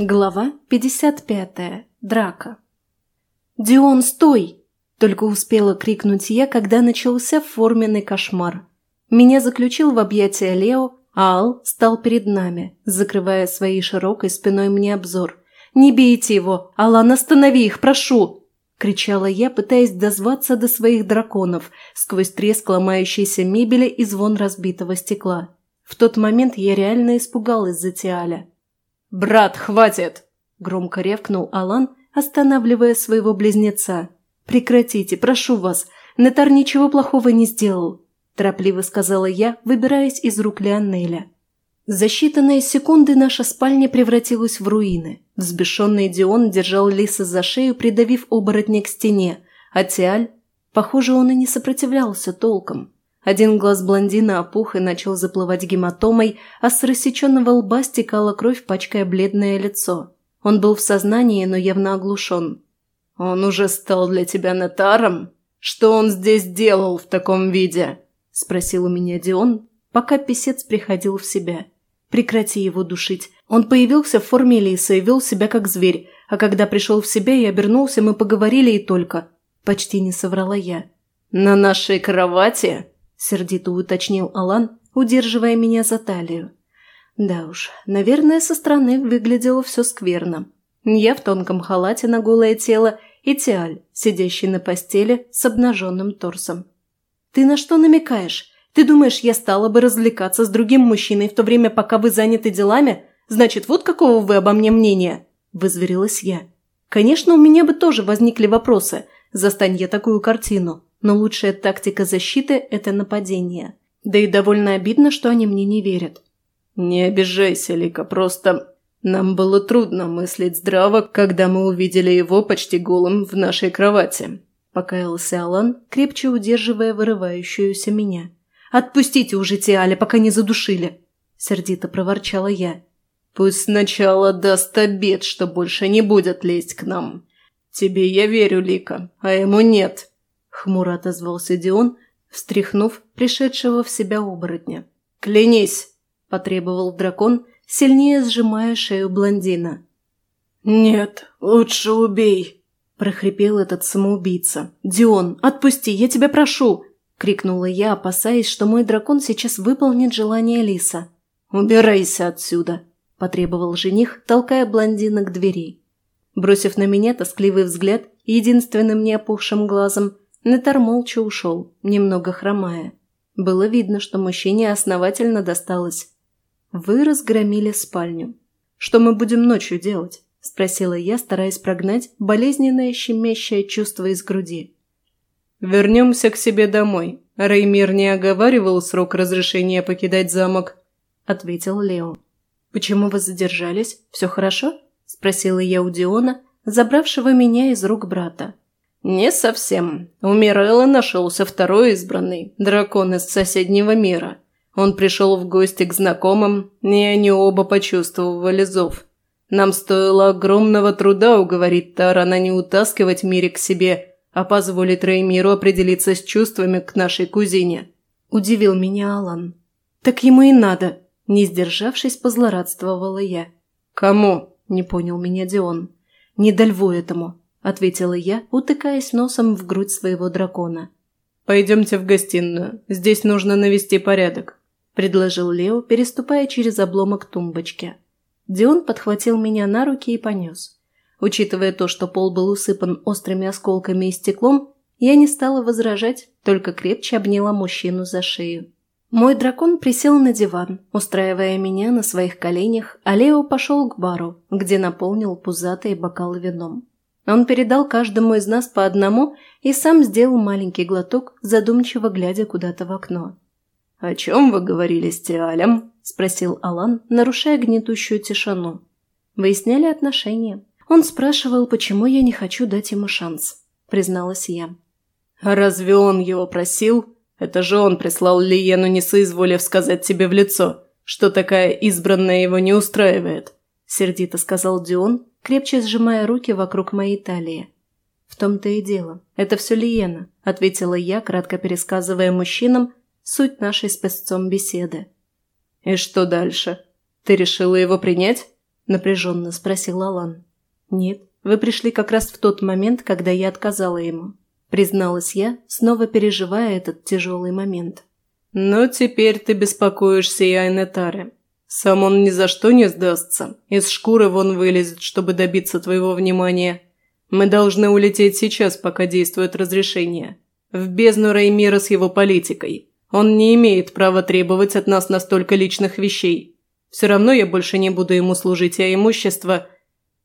Глава 55. Драка. «Дион, стой!» – только успела крикнуть я, когда начался форменный кошмар. Меня заключил в объятия Лео, а Ал стал перед нами, закрывая своей широкой спиной мне обзор. «Не бейте его! Алан, останови их, прошу!» – кричала я, пытаясь дозваться до своих драконов сквозь треск ломающейся мебели и звон разбитого стекла. В тот момент я реально испугалась за Тиаля. «Брат, хватит!» – громко ревкнул Алан, останавливая своего близнеца. «Прекратите, прошу вас, Нетар ничего плохого не сделал», – торопливо сказала я, выбираясь из рук Леонеля. За считанные секунды наша спальня превратилась в руины. Взбешенный Дион держал Лиса за шею, придавив оборотня к стене, а Тиаль, похоже, он и не сопротивлялся толком. Один глаз блондина опух и начал заплывать гематомой, а с рассеченного лба стекала кровь, пачкая бледное лицо. Он был в сознании, но явно оглушен. «Он уже стал для тебя нотаром? Что он здесь делал в таком виде?» – спросил у меня Дион, пока писец приходил в себя. «Прекрати его душить. Он появился в форме лиса и вел себя как зверь, а когда пришел в себя и обернулся, мы поговорили и только». Почти не соврала я. «На нашей кровати?» Сердито уточнил Алан, удерживая меня за талию. Да уж, наверное, со стороны выглядело все скверно. Я в тонком халате на голое тело и Тиаль, сидящий на постели с обнаженным торсом. «Ты на что намекаешь? Ты думаешь, я стала бы развлекаться с другим мужчиной в то время, пока вы заняты делами? Значит, вот какого вы обо мне мнения?» – вызверилась я. «Конечно, у меня бы тоже возникли вопросы, застань я такую картину но лучшая тактика защиты – это нападение. Да и довольно обидно, что они мне не верят. «Не обижайся, Лика, просто нам было трудно мыслить здраво, когда мы увидели его почти голым в нашей кровати», – покаялся Алан, крепче удерживая вырывающуюся меня. «Отпустите уже Тиаля, пока не задушили!» – сердито проворчала я. «Пусть сначала даст обед, что больше не будет лезть к нам. Тебе я верю, Лика, а ему нет», хмуро отозвался Дион, встряхнув пришедшего в себя оборотня. «Клянись!» – потребовал дракон, сильнее сжимая шею блондина. «Нет, лучше убей!» – прохрипел этот самоубийца. «Дион, отпусти, я тебя прошу!» – крикнула я, опасаясь, что мой дракон сейчас выполнит желание Лиса. «Убирайся отсюда!» – потребовал жених, толкая блондина к двери. Бросив на меня тоскливый взгляд, единственным неопухшим глазом, Нетар молча ушел, немного хромая. Было видно, что мужчине основательно досталось. «Вы разгромили спальню. Что мы будем ночью делать?» – спросила я, стараясь прогнать болезненное щемящее чувство из груди. «Вернемся к себе домой. Реймир не оговаривал срок разрешения покидать замок», – ответил Лео. «Почему вы задержались? Все хорошо?» – спросила я у Диона, забравшего меня из рук брата. «Не совсем. У Мирелла нашелся второй избранный, дракон из соседнего мира. Он пришел в гости к знакомым, и они оба почувствовали зов. Нам стоило огромного труда уговорить Тарана не утаскивать Мире к себе, а позволить Реймиру определиться с чувствами к нашей кузине». Удивил меня Алан. «Так ему и надо», – не сдержавшись, позлорадствовала я. «Кому?» – не понял меня Дион. «Не до льву этому», – ответила я, утыкаясь носом в грудь своего дракона. «Пойдемте в гостиную. Здесь нужно навести порядок», – предложил Лео, переступая через обломок тумбочки. Дион подхватил меня на руки и понес. Учитывая то, что пол был усыпан острыми осколками и стеклом, я не стала возражать, только крепче обняла мужчину за шею. Мой дракон присел на диван, устраивая меня на своих коленях, а Лео пошел к бару, где наполнил пузатые бокалы вином. Он передал каждому из нас по одному и сам сделал маленький глоток, задумчиво глядя куда-то в окно. «О чем вы говорили с Тиалем?» – спросил Алан, нарушая гнетущую тишину. Выясняли отношения. Он спрашивал, почему я не хочу дать ему шанс, призналась я. «А разве он его просил? Это же он прислал Лиену, не соизволив сказать тебе в лицо, что такая избранная его не устраивает», – сердито сказал Дион, крепче сжимая руки вокруг моей талии. «В том-то и дело. Это все Лиена», – ответила я, кратко пересказывая мужчинам суть нашей с песцом беседы. «И что дальше? Ты решила его принять? напряженно спросил Алан. «Нет, вы пришли как раз в тот момент, когда я отказала ему», призналась я, снова переживая этот тяжелый момент. «Но теперь ты беспокоишься и о Нетаре. Сам он ни за что не сдастся. Из шкуры вон вылезет, чтобы добиться твоего внимания. Мы должны улететь сейчас, пока действует разрешение. В бездну Реймира с его политикой. Он не имеет права требовать от нас настолько личных вещей. Все равно я больше не буду ему служить, а имущество...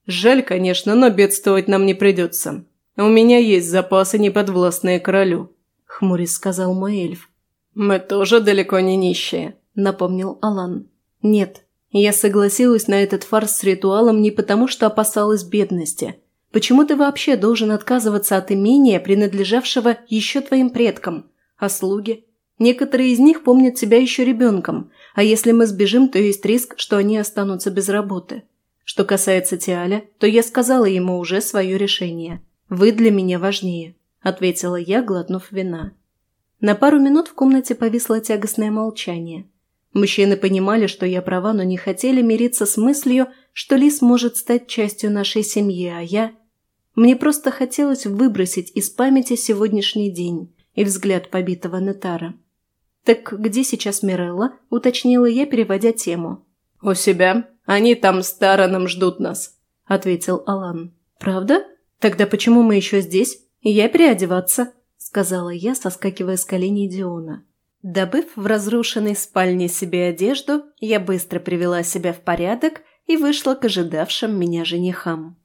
Жаль, конечно, но бедствовать нам не придется. У меня есть запасы, неподвластные королю», – хмурясь сказал мой эльф. «Мы тоже далеко не нищие», – напомнил Алан. «Нет, я согласилась на этот фарс с ритуалом не потому, что опасалась бедности. Почему ты вообще должен отказываться от имения, принадлежавшего еще твоим предкам? А слуги? Некоторые из них помнят себя еще ребенком, а если мы сбежим, то есть риск, что они останутся без работы. Что касается Тиаля, то я сказала ему уже свое решение. Вы для меня важнее», – ответила я, глотнув вина. На пару минут в комнате повисло тягостное молчание. Мужчины понимали, что я права, но не хотели мириться с мыслью, что Лис может стать частью нашей семьи, а я... Мне просто хотелось выбросить из памяти сегодняшний день и взгляд побитого Нетара. «Так где сейчас Мирелла?» – уточнила я, переводя тему. «У себя. Они там с Тараном ждут нас», – ответил Алан. «Правда? Тогда почему мы еще здесь? Я переодеваться», – сказала я, соскакивая с коленей Диона. Добыв в разрушенной спальне себе одежду, я быстро привела себя в порядок и вышла к ожидавшим меня женихам.